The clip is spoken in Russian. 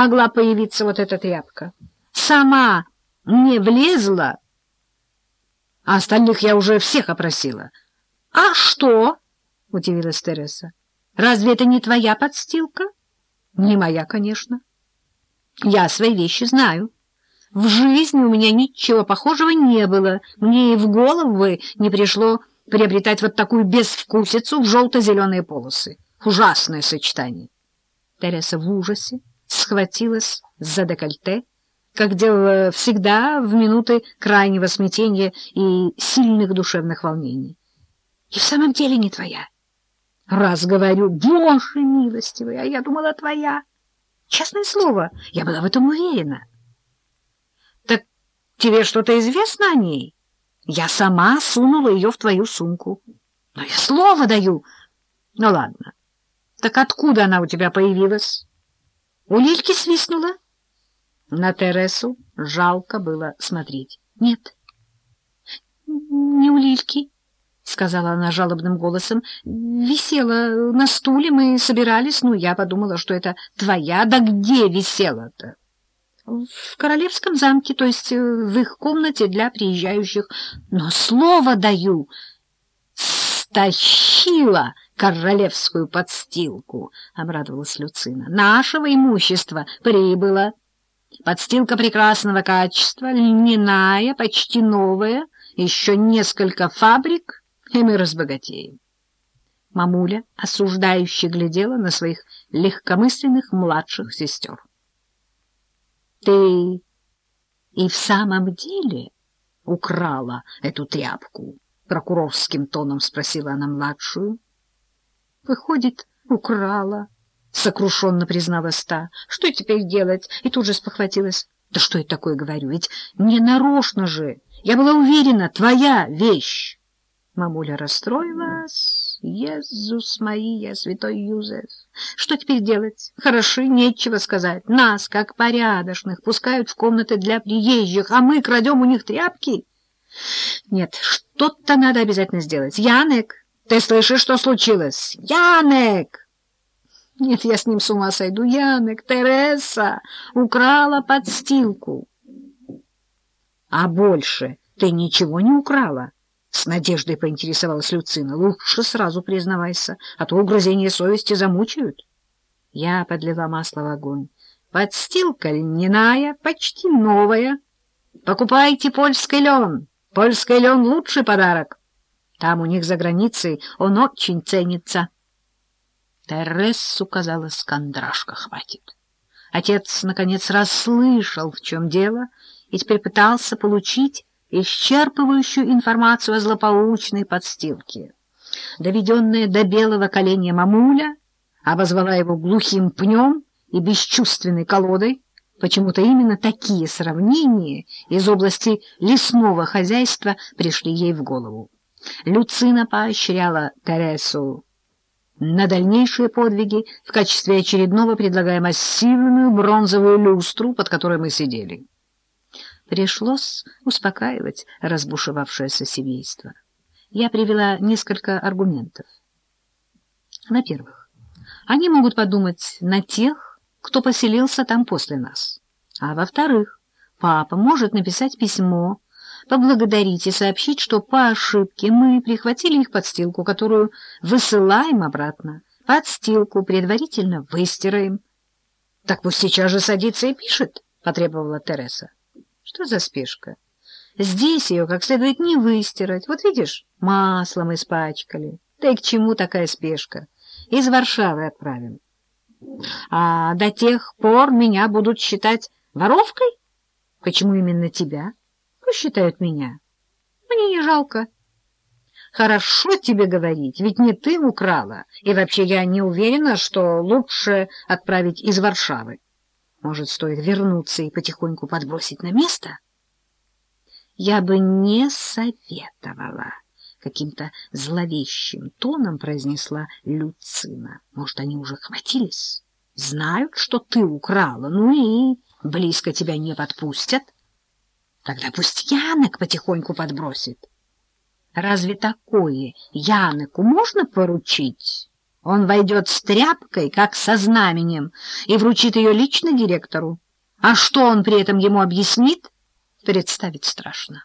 могла появиться вот эта тряпка. Сама не влезла, а остальных я уже всех опросила. — А что? — удивилась Тереса. — Разве это не твоя подстилка? — Не моя, конечно. Я свои вещи знаю. В жизни у меня ничего похожего не было. Мне и в голову не пришло приобретать вот такую безвкусицу в желто-зеленые полосы. Ужасное сочетание. Тереса в ужасе схватилась за декольте, как делала всегда в минуты крайнего смятения и сильных душевных волнений. И в самом деле не твоя. Раз говорю, Боже милостивый, а я думала твоя. Честное слово, я была в этом уверена. Так тебе что-то известно о ней? Я сама сунула ее в твою сумку. Но я слово даю. Ну ладно. Так откуда она у тебя появилась? У Лильки свистнула. На Тересу жалко было смотреть. — Нет, не у Лильки, — сказала она жалобным голосом. — Висела на стуле, мы собирались. Ну, я подумала, что это твоя. Да где висела-то? — В королевском замке, то есть в их комнате для приезжающих. Но слово даю, стащила королевскую подстилку, — обрадовалась Люцина. — Нашего имущества прибыло. Подстилка прекрасного качества, льняная, почти новая, еще несколько фабрик, и мы разбогатеем. Мамуля осуждающе глядела на своих легкомысленных младших сестер. — Ты и в самом деле украла эту тряпку? — прокурорским тоном спросила она младшую. — Выходит, украла. — сокрушенно призналась та. — Что теперь делать? И тут же спохватилась. — Да что я такое говорю? Ведь не нарочно же. Я была уверена, твоя вещь. Мамуля расстроилась. Иисус Мария, святой Юзеф. Что теперь делать? Хороши, нечего сказать. Нас, как порядочных, пускают в комнаты для приезжих, а мы крадем у них тряпки. Нет, что-то надо обязательно сделать. Янек, ты слышишь, что случилось? Янек! Нет, я с ним с ума сойду. Янек, Тереса украла подстилку. А больше ты ничего не украла? С надеждой поинтересовалась Люцина. Лучше сразу признавайся, а то угрызения совести замучают. Я подлила масло в огонь. Подстилка льняная, почти новая. Покупайте польский лен. Польский лен — лучший подарок. Там у них за границей он очень ценится. Тересу, казалось, кондрашка хватит. Отец, наконец, расслышал, в чем дело, и теперь пытался получить исчерпывающую информацию о злополучной подстилке. Доведенная до белого коленя мамуля обозвала его глухим пнем и бесчувственной колодой. Почему-то именно такие сравнения из области лесного хозяйства пришли ей в голову. Люцина поощряла Тересу на дальнейшие подвиги в качестве очередного предлагая массивную бронзовую люстру, под которой мы сидели. Пришлось успокаивать разбушевавшееся семейство. Я привела несколько аргументов. Во-первых, они могут подумать на тех, кто поселился там после нас. А во-вторых, папа может написать письмо, поблагодарить и сообщить, что по ошибке мы прихватили их подстилку, которую высылаем обратно. Подстилку предварительно выстираем. — Так пусть сейчас же садится и пишет, — потребовала Тереса. — Что за спешка? Здесь ее как следует не выстирать. Вот видишь, маслом испачкали. Да и к чему такая спешка? Из Варшавы отправим. А до тех пор меня будут считать воровкой? Почему именно тебя? — считают меня. Мне не жалко. Хорошо тебе говорить, ведь не ты украла, и вообще я не уверена, что лучше отправить из Варшавы. Может, стоит вернуться и потихоньку подбросить на место? Я бы не советовала, — каким-то зловещим тоном произнесла Люцина. Может, они уже хватились? Знают, что ты украла, ну и близко тебя не подпустят. Тогда пусть Янок потихоньку подбросит. Разве такое Янеку можно поручить? Он войдет с тряпкой, как со знаменем, и вручит ее лично директору. А что он при этом ему объяснит, представить страшно.